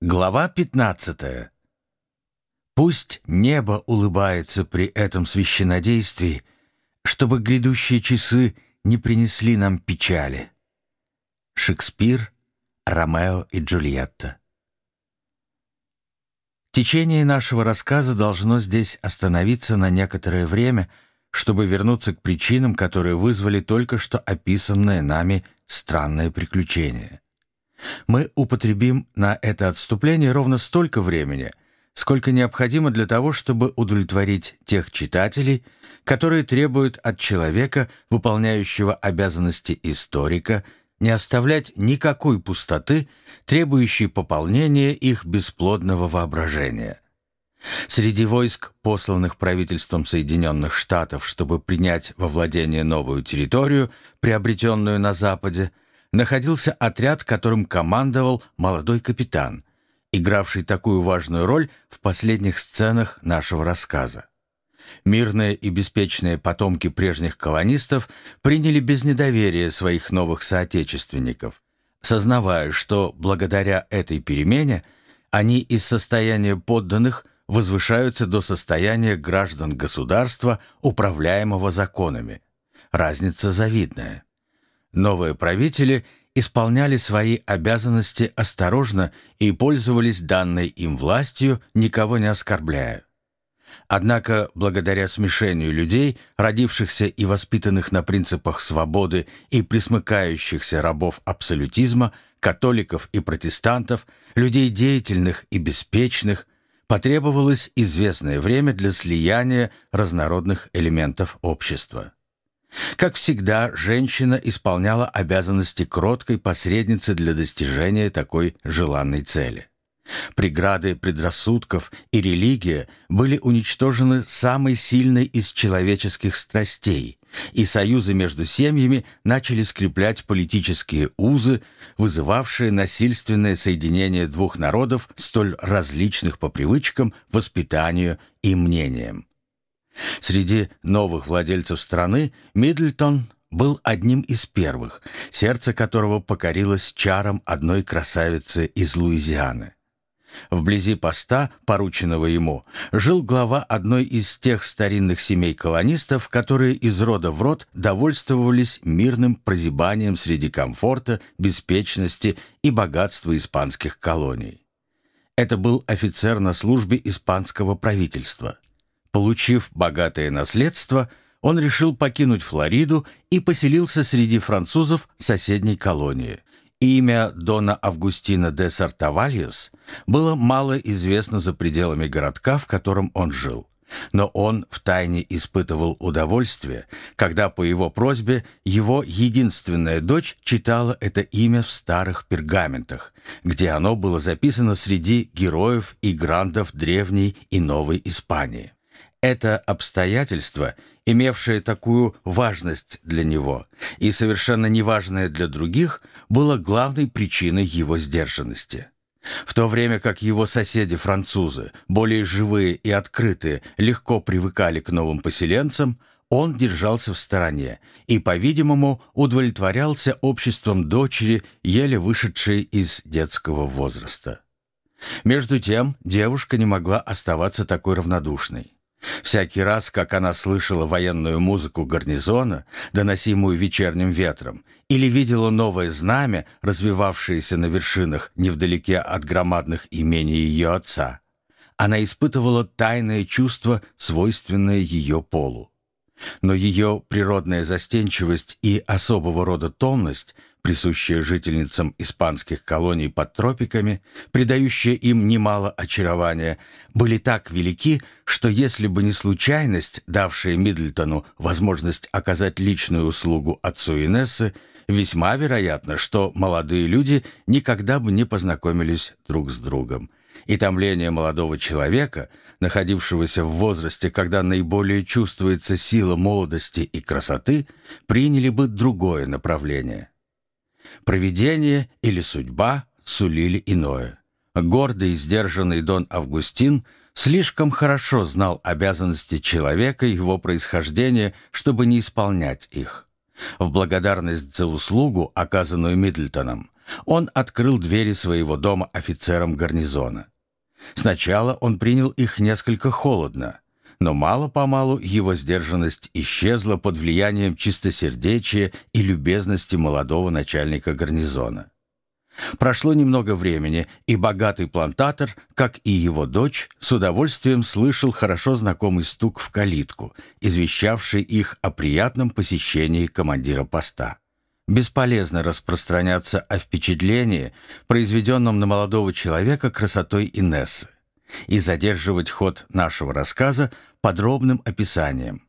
Глава 15. Пусть небо улыбается при этом священнодействии, чтобы грядущие часы не принесли нам печали. Шекспир, Ромео и Джульетта. Течение нашего рассказа должно здесь остановиться на некоторое время, чтобы вернуться к причинам, которые вызвали только что описанное нами странное приключение. Мы употребим на это отступление ровно столько времени, сколько необходимо для того, чтобы удовлетворить тех читателей, которые требуют от человека, выполняющего обязанности историка, не оставлять никакой пустоты, требующей пополнения их бесплодного воображения. Среди войск, посланных правительством Соединенных Штатов, чтобы принять во владение новую территорию, приобретенную на Западе, находился отряд, которым командовал молодой капитан, игравший такую важную роль в последних сценах нашего рассказа. Мирные и беспечные потомки прежних колонистов приняли без недоверия своих новых соотечественников, сознавая, что благодаря этой перемене они из состояния подданных возвышаются до состояния граждан государства, управляемого законами. Разница завидная. Новые правители исполняли свои обязанности осторожно и пользовались данной им властью, никого не оскорбляя. Однако, благодаря смешению людей, родившихся и воспитанных на принципах свободы и присмыкающихся рабов абсолютизма, католиков и протестантов, людей деятельных и беспечных, потребовалось известное время для слияния разнородных элементов общества. Как всегда, женщина исполняла обязанности кроткой посредницы для достижения такой желанной цели. Преграды предрассудков и религия были уничтожены самой сильной из человеческих страстей, и союзы между семьями начали скреплять политические узы, вызывавшие насильственное соединение двух народов, столь различных по привычкам, воспитанию и мнениям. Среди новых владельцев страны Мидлтон был одним из первых, сердце которого покорилось чарам одной красавицы из Луизианы. Вблизи поста, порученного ему, жил глава одной из тех старинных семей колонистов, которые из рода в род довольствовались мирным прозябанием среди комфорта, беспечности и богатства испанских колоний. Это был офицер на службе испанского правительства. Получив богатое наследство, он решил покинуть Флориду и поселился среди французов соседней колонии. Имя Дона Августина де Сартавальес было мало известно за пределами городка, в котором он жил. Но он втайне испытывал удовольствие, когда по его просьбе его единственная дочь читала это имя в старых пергаментах, где оно было записано среди героев и грандов древней и новой Испании. Это обстоятельство, имевшее такую важность для него и совершенно неважное для других, было главной причиной его сдержанности. В то время как его соседи-французы, более живые и открытые, легко привыкали к новым поселенцам, он держался в стороне и, по-видимому, удовлетворялся обществом дочери, еле вышедшей из детского возраста. Между тем девушка не могла оставаться такой равнодушной. Всякий раз, как она слышала военную музыку гарнизона, доносимую вечерним ветром, или видела новое знамя, развивавшееся на вершинах невдалеке от громадных имений ее отца, она испытывала тайное чувство, свойственное ее полу. Но ее природная застенчивость и особого рода томность присущая жительницам испанских колоний под тропиками, придающая им немало очарования, были так велики, что если бы не случайность, давшая Мидлтону возможность оказать личную услугу отцу Инессы, весьма вероятно, что молодые люди никогда бы не познакомились друг с другом. И томление молодого человека, находившегося в возрасте, когда наиболее чувствуется сила молодости и красоты, приняли бы другое направление. Провидение или судьба сулили иное. Гордый и сдержанный Дон Августин слишком хорошо знал обязанности человека и его происхождения, чтобы не исполнять их. В благодарность за услугу, оказанную Мидлтоном, он открыл двери своего дома офицерам гарнизона. Сначала он принял их несколько холодно, но мало-помалу его сдержанность исчезла под влиянием чистосердечия и любезности молодого начальника гарнизона. Прошло немного времени, и богатый плантатор, как и его дочь, с удовольствием слышал хорошо знакомый стук в калитку, извещавший их о приятном посещении командира поста. Бесполезно распространяться о впечатлении, произведенном на молодого человека красотой Инессы, и задерживать ход нашего рассказа подробным описанием.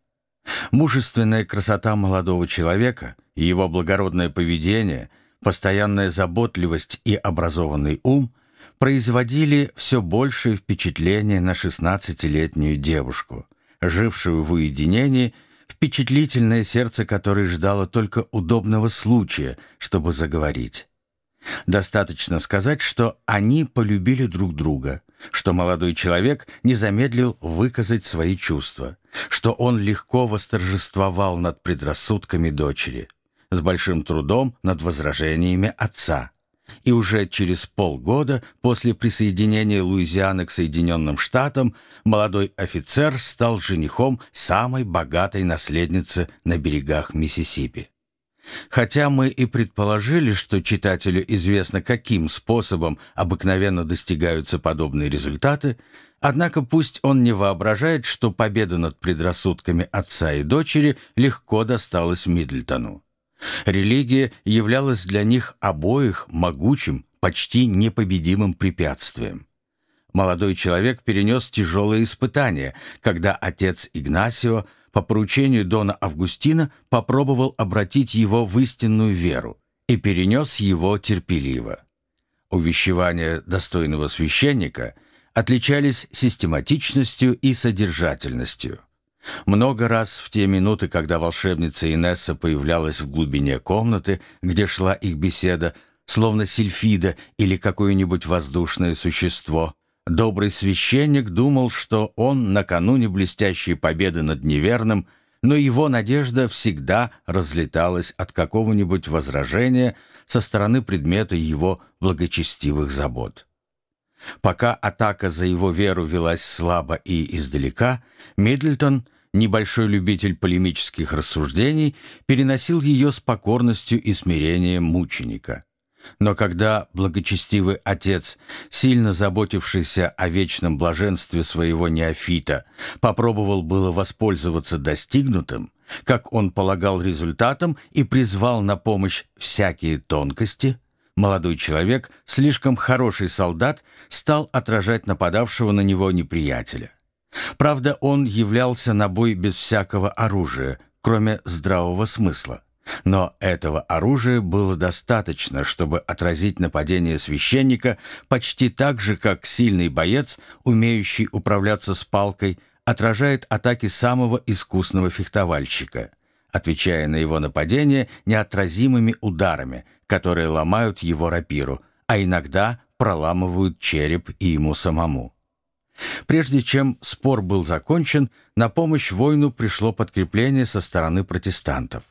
Мужественная красота молодого человека и его благородное поведение, постоянная заботливость и образованный ум производили все большее впечатление на шестнадцатилетнюю девушку, жившую в уединении впечатлительное сердце которой ждало только удобного случая, чтобы заговорить. Достаточно сказать, что они полюбили друг друга, что молодой человек не замедлил выказать свои чувства, что он легко восторжествовал над предрассудками дочери, с большим трудом над возражениями отца и уже через полгода после присоединения Луизианы к Соединенным Штатам молодой офицер стал женихом самой богатой наследницы на берегах Миссисипи. Хотя мы и предположили, что читателю известно, каким способом обыкновенно достигаются подобные результаты, однако пусть он не воображает, что победа над предрассудками отца и дочери легко досталась Мидльтону. Религия являлась для них обоих могучим, почти непобедимым препятствием. Молодой человек перенес тяжелые испытания, когда отец Игнасио по поручению Дона Августина попробовал обратить его в истинную веру и перенес его терпеливо. Увещевания достойного священника отличались систематичностью и содержательностью. Много раз в те минуты, когда волшебница Инесса появлялась в глубине комнаты, где шла их беседа, словно сильфида или какое-нибудь воздушное существо, добрый священник думал, что он накануне блестящей победы над неверным, но его надежда всегда разлеталась от какого-нибудь возражения со стороны предмета его благочестивых забот. Пока атака за его веру велась слабо и издалека, Мидлтон, небольшой любитель полемических рассуждений, переносил ее с покорностью и смирением мученика. Но когда благочестивый отец, сильно заботившийся о вечном блаженстве своего неофита, попробовал было воспользоваться достигнутым, как он полагал результатом и призвал на помощь всякие тонкости – Молодой человек, слишком хороший солдат, стал отражать нападавшего на него неприятеля. Правда, он являлся на бой без всякого оружия, кроме здравого смысла. Но этого оружия было достаточно, чтобы отразить нападение священника почти так же, как сильный боец, умеющий управляться с палкой, отражает атаки самого искусного фехтовальщика, отвечая на его нападение неотразимыми ударами, которые ломают его рапиру, а иногда проламывают череп и ему самому. Прежде чем спор был закончен, на помощь воину пришло подкрепление со стороны протестантов.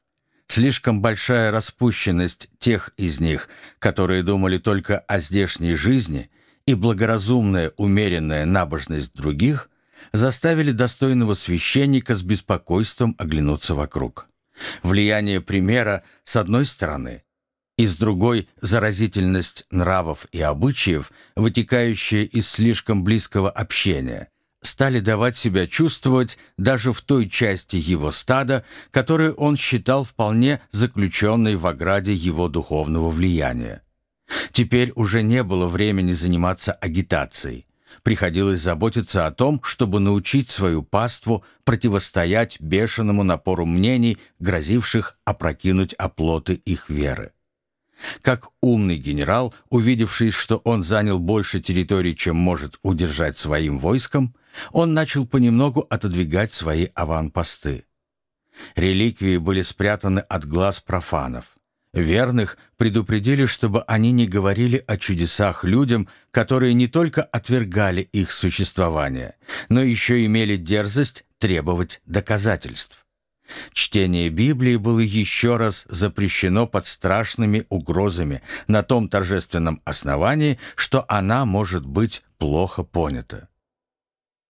Слишком большая распущенность тех из них, которые думали только о здешней жизни, и благоразумная умеренная набожность других заставили достойного священника с беспокойством оглянуться вокруг. Влияние примера, с одной стороны, и с другой – заразительность нравов и обычаев, вытекающая из слишком близкого общения, стали давать себя чувствовать даже в той части его стада, которую он считал вполне заключенной в ограде его духовного влияния. Теперь уже не было времени заниматься агитацией. Приходилось заботиться о том, чтобы научить свою паству противостоять бешеному напору мнений, грозивших опрокинуть оплоты их веры. Как умный генерал, увидевший, что он занял больше территорий, чем может удержать своим войском, он начал понемногу отодвигать свои аванпосты. Реликвии были спрятаны от глаз профанов. Верных предупредили, чтобы они не говорили о чудесах людям, которые не только отвергали их существование, но еще имели дерзость требовать доказательств. Чтение Библии было еще раз запрещено под страшными угрозами на том торжественном основании, что она может быть плохо понята.